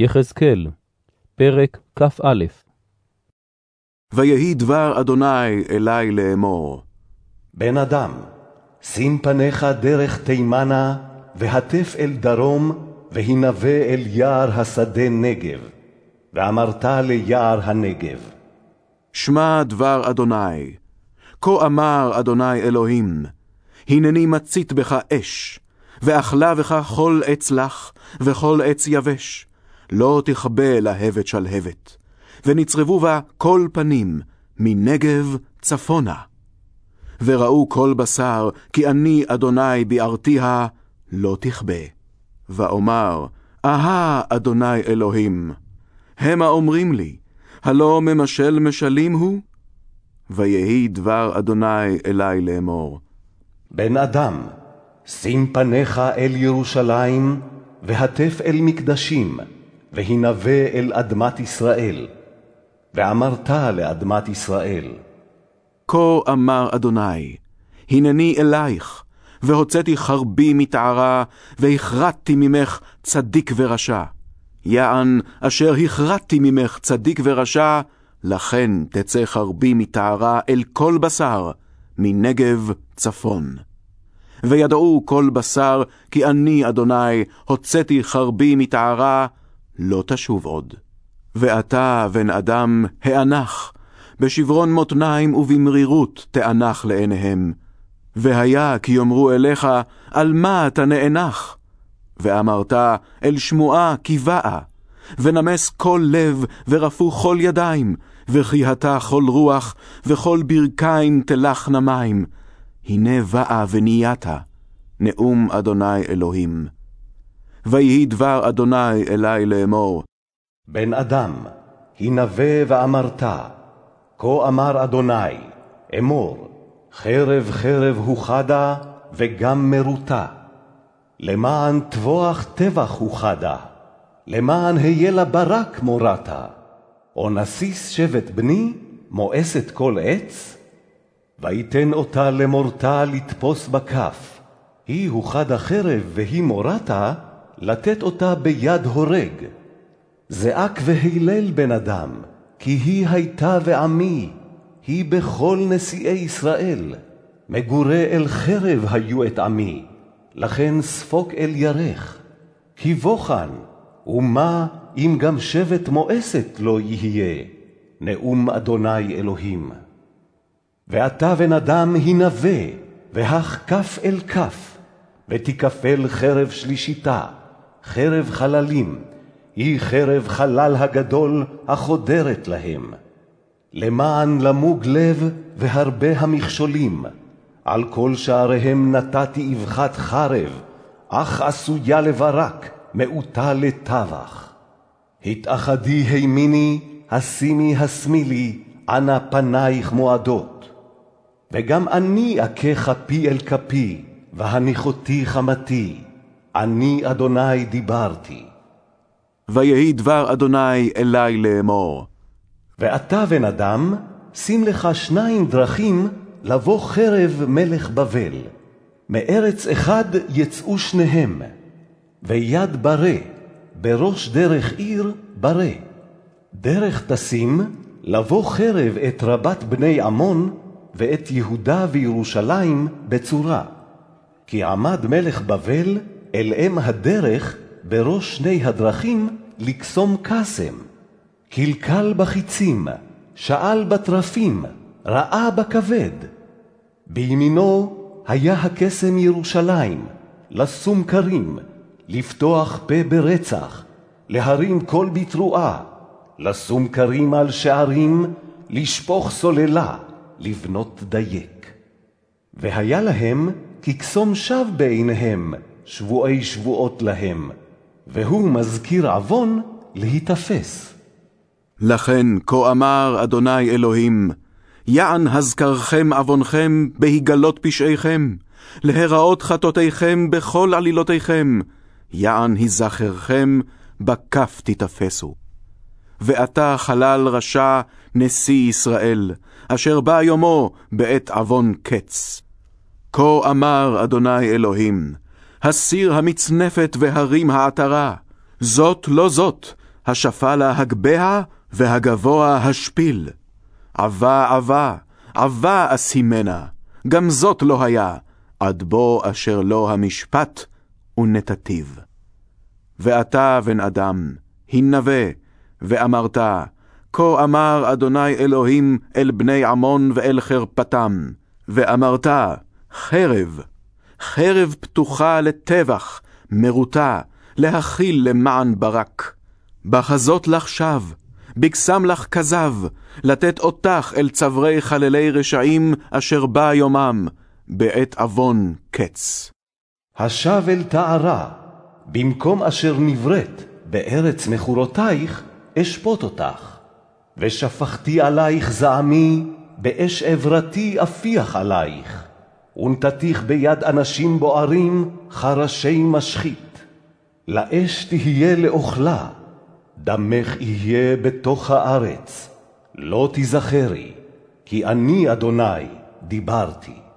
יחזקאל, פרק כ"א ויהי דבר אדוני אלי לאמור. בן אדם, שים פניך דרך תימנה, והטף אל דרום, והנבא אל יער השדה נגב. ואמרת ליער הנגב. שמע דבר אדוני, כה אמר אדוני אלוהים, הנני מצית בך אש, ואכלה בך כל עץ לך, וכל עץ יבש, לא תכבה להבת שלהבת, ונצרבו בה כל פנים, מנגב צפונה. וראו כל בשר, כי אני אדוני ביארתיה, לא תכבה. ואומר, אהה, אדוני אלוהים, המה אומרים לי, הלא ממשל משלים הוא? ויהי דבר אדוני אלי לאמור. בן אדם, שים פניך אל ירושלים, והטף אל מקדשים, והנבא אל אדמת ישראל. ואמרת לאדמת ישראל, כה אמר אדוני, הנני אלייך, והוצאתי חרבי מתערה, והכרתתי ממך צדיק ורשע. יען אשר הכרתתי ממך צדיק ורשע, לכן תצא חרבי מתערה אל כל בשר, מנגב צפון. וידעו כל בשר, כי אני, אדוני, הוצאתי חרבי מתערה, לא תשוב עוד. ואתה, בן אדם, האנח, בשברון מותניים ובמרירות תאנח לעיניהם. והיה כי יאמרו אליך, על מה אתה נאנח? ואמרת, אל שמועה כי באה, ונמס כל לב, ורפו כל ידיים, וכיהתה כל רוח, וכל ברכיים תלכנה מים. הנה באה ונהיית, נאום אדוני אלוהים. ויהי דבר אדוני אלי לאמור, בן אדם, הנבא ואמרת, כה אמר אדוני, אמור, חרב חרב הוכדה, וגם מרוטה. למען טבוח טבח הוכדה, למען היה לה ברק מורתה. או נסיס שבט בני, מואסת כל עץ? ויתן אותה למורתה לתפוס בכף. היא הוכד החרב והיא מורתה, לתת אותה ביד הורג. זעק והילל בן אדם, כי היא הייתה ועמי, היא בכל נשיאי ישראל. מגורי אל חרב היו את עמי, לכן ספוק אל ירך. כי בוחן, ומה אם גם שבט מואסת לא יהיה, נאום אדוני אלוהים. ואתה בן אדם הנבא, והך כף אל כף, ותיכפל חרב שלישיתה, חרב חללים, היא חרב חלל הגדול החודרת להם. למען למוג לב והרבה המכשולים, על כל שעריהם נתתי אבחת חרב, אך עשויה לברק, מעוטה לטבח. התאחדי הימיני, השימי השמילי, אנה פנייך מועדות. וגם אני אכה כפי אל כפי, והניחותי חמתי, אני אדוני דיברתי. ויהי דבר אדוני אלי לאמור. ואתה, בן אדם, שים לך שניים דרכים לבוא חרב מלך בבל. מארץ אחד יצאו שניהם, ויד ברה, בראש דרך עיר ברה. דרך תשים לבוא חרב את רבת בני עמון, ואת יהודה וירושלים בצורה. כי עמד מלך בבל אל אם הדרך בראש שני הדרכים לקסום קסם. קלקל בחיצים, שאל בתרפים, ראה בכבד. בימינו היה הקסם ירושלים, לשום כרים, לפתוח פה ברצח, להרים קול בתרועה, לשום כרים על שערים, לשפוך סוללה, לבנות דייק. והיה להם כקסום שווא בעיניהם, שבועי שבועות להם, והוא מזכיר עוון להיתפס. לכן כה אמר אדוני אלוהים, יען הזכרכם עוונכם בהגלות פשעיכם, להיראות חטאותיכם בכל עלילותיכם, יען היזכרכם בכף תתפסו. ואתה חלל רשע נשיא ישראל, אשר בא יומו בעת עוון קץ. כה אמר אדוני אלוהים, הסיר המצנפת והרים העטרה, זאת לא זאת, השפלה הגבה, והגבוה השפיל. עבה עבה, עבה אשימנה, גם זאת לא היה, עד בו אשר לו המשפט ונתתיו. ואתה, בן אדם, הנבא, ואמרת, כה אמר אדוני אלוהים אל בני עמון ואל חרפתם, ואמרת, חרב, חרב פתוחה לטבח, מרוטה, להכיל למען ברק. בחזות לך שב, בקסם לך כזב, לתת אותך אל צברי חללי רשעים, אשר בא יומם, בעת עוון קץ. השב אל תערה, במקום אשר נבראת, בארץ מכורותייך, אשפוט אותך. ושפכתי עלייך זעמי, באש עברתי אפיח עלייך. ונתתיך ביד אנשים בוערים, חרשי משחית. לאש תהיה לאוכלה, דמך יהיה בתוך הארץ. לא תיזכרי, כי אני, אדוני, דיברתי.